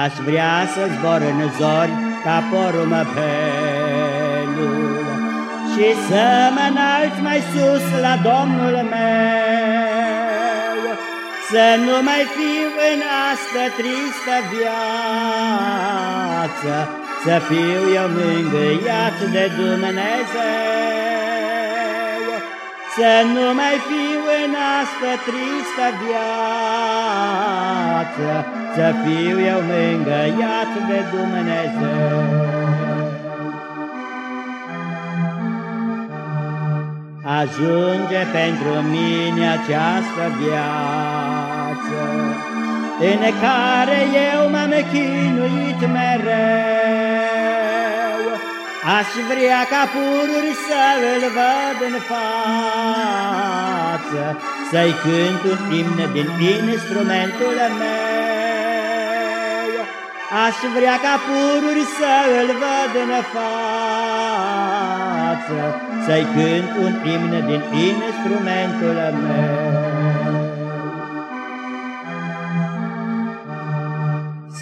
Aș vrea să zbor în zori ca porumă pelul Și să mă înalți mai sus la Domnul meu. Să nu mai fiu în asta tristă viață Să fiu eu mângâiat de Dumnezeu Să nu mai fiu în asta tristă viață Să fiu eu mângâiat de Dumnezeu. Ajunge pentru mine această viață În care eu m-am chinuit mereu Aș vrea ca pururi să-l văd în față Să-i cânt un imn din instrumentul meu. Aș vrea ca pururi să-l văd în față Să-i cânt un imn din instrumentul meu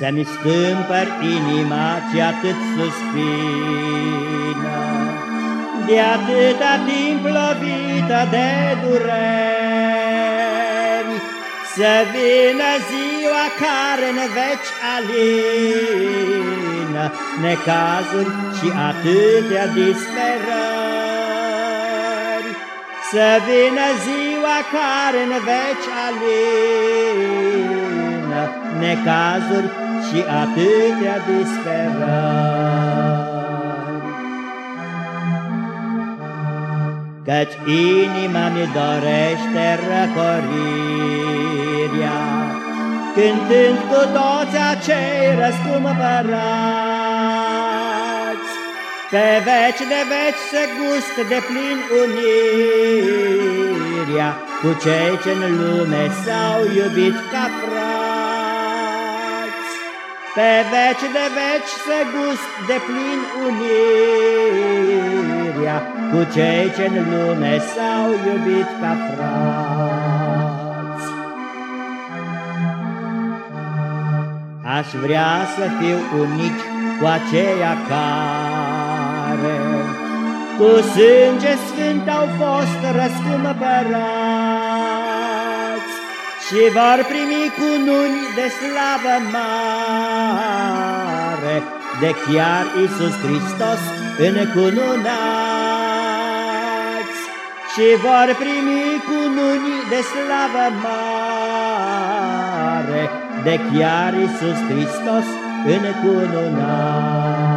Să-mi stâmpăr inima ce atât suspină, De atâta timp lovită de dureri, Să vină ziua care ne veci alină, Necazuri și atâtea disperări. Să vină ziua care ne veci alină, Necazuri și atâtea disperări. Căci inima mi dorește răcorirea, Cântând cu toți acei răscumpărați, Pe veci de veci se gust de plin unirea, Cu cei ce-n lume s-au iubit ca frați. Pe veci de veci se gust de plin unirea, Cu cei ce-n lume s-au iubit ca frați. Aș vrea să fiu unic cu aceia care Cu sânge sfânt au fost răscumpărați Și vor primi cununi de slavă mare De chiar Iisus Hristos încununați Și vor primi cununi de slavă mare de chiar Iisus Hristos încununat.